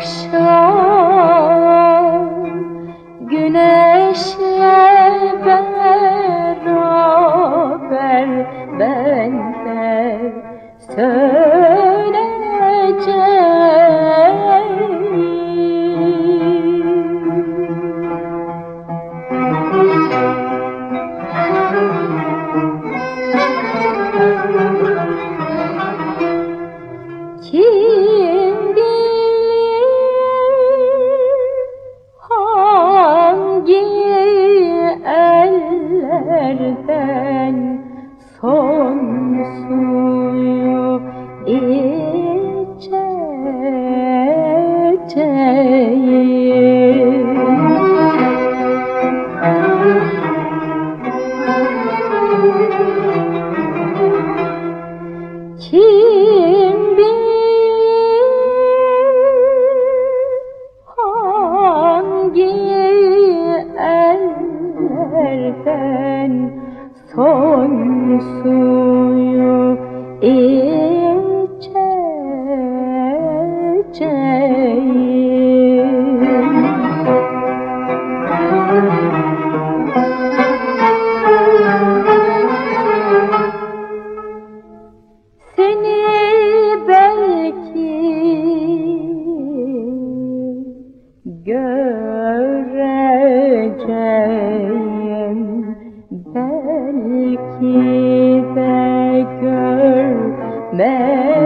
akşam Güneşle beraber ben de son suyu içeceğim kim bilir hangi ellerden son suyu içeceğim Belki de